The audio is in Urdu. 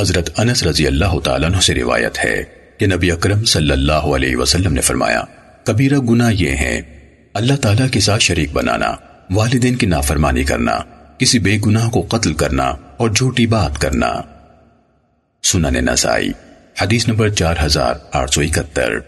حضرت انس رضی اللہ تعالیٰ عنہ سے روایت ہے کہ نبی اکرم صلی اللہ علیہ وسلم نے فرمایا، کبیرہ گناہ یہ ہیں، اللہ تعالیٰ کے ساتھ شریک بنانا، والدین کی نافرمانی کرنا، کسی بے گناہ کو قتل کرنا اور جھوٹی بات کرنا۔ سنن نسائی، حدیث نمبر چار ہزار آٹھ سو اکہتر۔